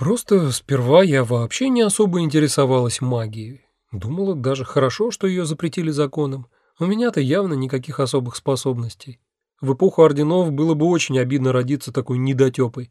Просто сперва я вообще не особо интересовалась магией. Думала, даже хорошо, что ее запретили законом. У меня-то явно никаких особых способностей. В эпоху орденов было бы очень обидно родиться такой недотепой.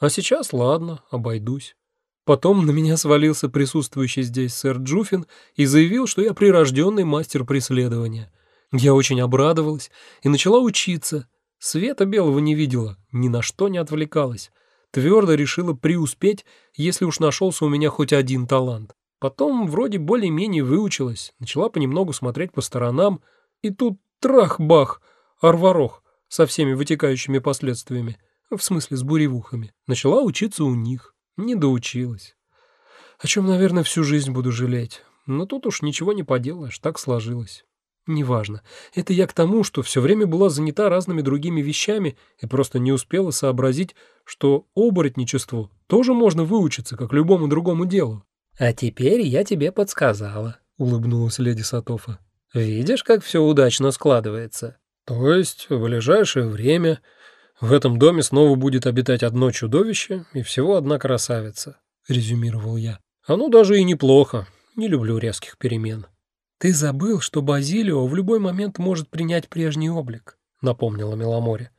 А сейчас, ладно, обойдусь. Потом на меня свалился присутствующий здесь сэр Джуфин и заявил, что я прирожденный мастер преследования. Я очень обрадовалась и начала учиться. Света белого не видела, ни на что не отвлекалась. Твердо решила преуспеть, если уж нашелся у меня хоть один талант. Потом вроде более-менее выучилась, начала понемногу смотреть по сторонам, и тут трах-бах, арварох со всеми вытекающими последствиями, в смысле с буревухами. Начала учиться у них, не доучилась. О чем, наверное, всю жизнь буду жалеть. Но тут уж ничего не поделаешь, так сложилось. Неважно. Это я к тому, что все время была занята разными другими вещами и просто не успела сообразить, что оборотничеству тоже можно выучиться, как любому другому делу. «А теперь я тебе подсказала», — улыбнулась леди Сатофа. «Видишь, как все удачно складывается?» «То есть в ближайшее время в этом доме снова будет обитать одно чудовище и всего одна красавица», — резюмировал я. «Оно даже и неплохо. Не люблю резких перемен». «Ты забыл, что Базилио в любой момент может принять прежний облик», — напомнила Меломоре.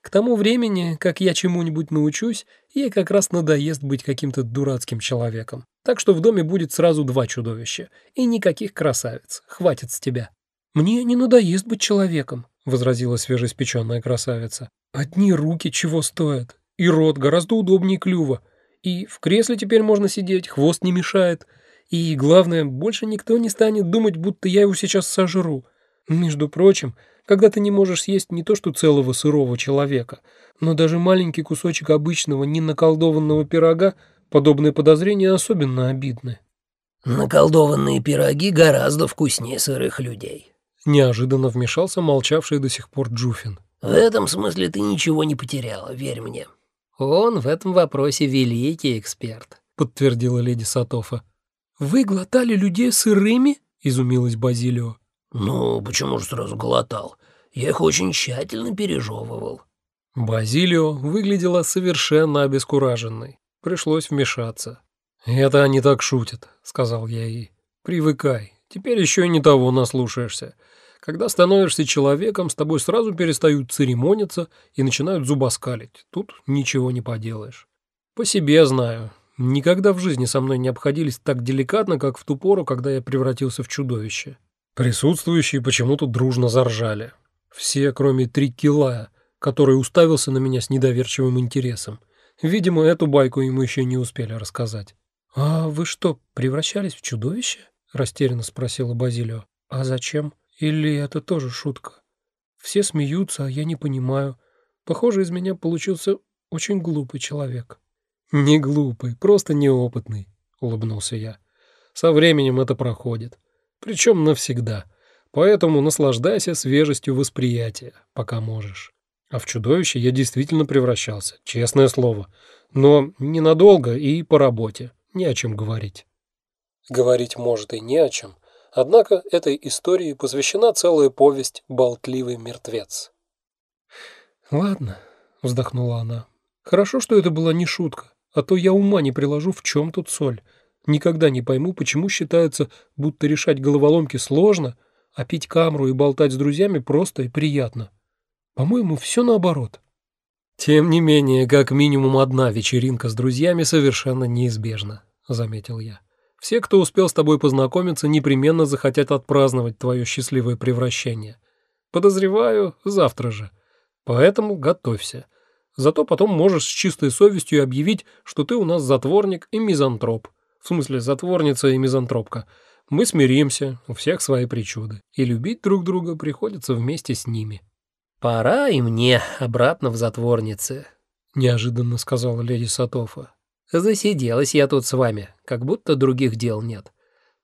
«К тому времени, как я чему-нибудь научусь, ей как раз надоест быть каким-то дурацким человеком. Так что в доме будет сразу два чудовища. И никаких красавиц. Хватит с тебя». «Мне не надоест быть человеком», — возразила свежеиспеченная красавица. «Одни руки чего стоят. И рот гораздо удобнее клюва. И в кресле теперь можно сидеть, хвост не мешает». И, главное, больше никто не станет думать, будто я его сейчас сожру. Между прочим, когда ты не можешь съесть не то что целого сырого человека, но даже маленький кусочек обычного ненаколдованного пирога, подобные подозрения особенно обидны. «Наколдованные пироги гораздо вкуснее сырых людей», — неожиданно вмешался молчавший до сих пор Джуфин. «В этом смысле ты ничего не потеряла, верь мне». «Он в этом вопросе великий эксперт», — подтвердила леди Сатофа. «Вы глотали людей сырыми?» — изумилась Базилио. «Ну, почему же сразу глотал? Я их очень тщательно пережевывал». Базилио выглядела совершенно обескураженной. Пришлось вмешаться. «Это они так шутят», — сказал я ей. «Привыкай. Теперь еще и не того наслушаешься. Когда становишься человеком, с тобой сразу перестают церемониться и начинают зубоскалить. Тут ничего не поделаешь. По себе знаю. Никогда в жизни со мной не обходились так деликатно, как в ту пору, когда я превратился в чудовище. Присутствующие почему-то дружно заржали. Все, кроме Триккилая, который уставился на меня с недоверчивым интересом. Видимо, эту байку ему еще не успели рассказать. «А вы что, превращались в чудовище?» — растерянно спросила Базилио. «А зачем? Или это тоже шутка? Все смеются, а я не понимаю. Похоже, из меня получился очень глупый человек». «Не глупый, просто неопытный», — улыбнулся я. «Со временем это проходит. Причем навсегда. Поэтому наслаждайся свежестью восприятия, пока можешь. А в чудовище я действительно превращался, честное слово. Но ненадолго и по работе. Не о чем говорить». Говорить может и не о чем. Однако этой истории посвящена целая повесть «Болтливый мертвец». «Ладно», — вздохнула она. «Хорошо, что это была не шутка. А то я ума не приложу, в чем тут соль. Никогда не пойму, почему считается, будто решать головоломки сложно, а пить камру и болтать с друзьями просто и приятно. По-моему, все наоборот. Тем не менее, как минимум одна вечеринка с друзьями совершенно неизбежна, заметил я. Все, кто успел с тобой познакомиться, непременно захотят отпраздновать твое счастливое превращение. Подозреваю, завтра же. Поэтому готовься. Зато потом можешь с чистой совестью объявить, что ты у нас затворник и мизантроп. В смысле, затворница и мизантропка. Мы смиримся, у всех свои причуды. И любить друг друга приходится вместе с ними. «Пора и мне обратно в затворнице», — неожиданно сказала леди Сатофа. «Засиделась я тут с вами, как будто других дел нет.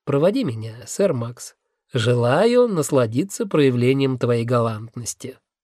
Проводи меня, сэр Макс. Желаю насладиться проявлением твоей галантности».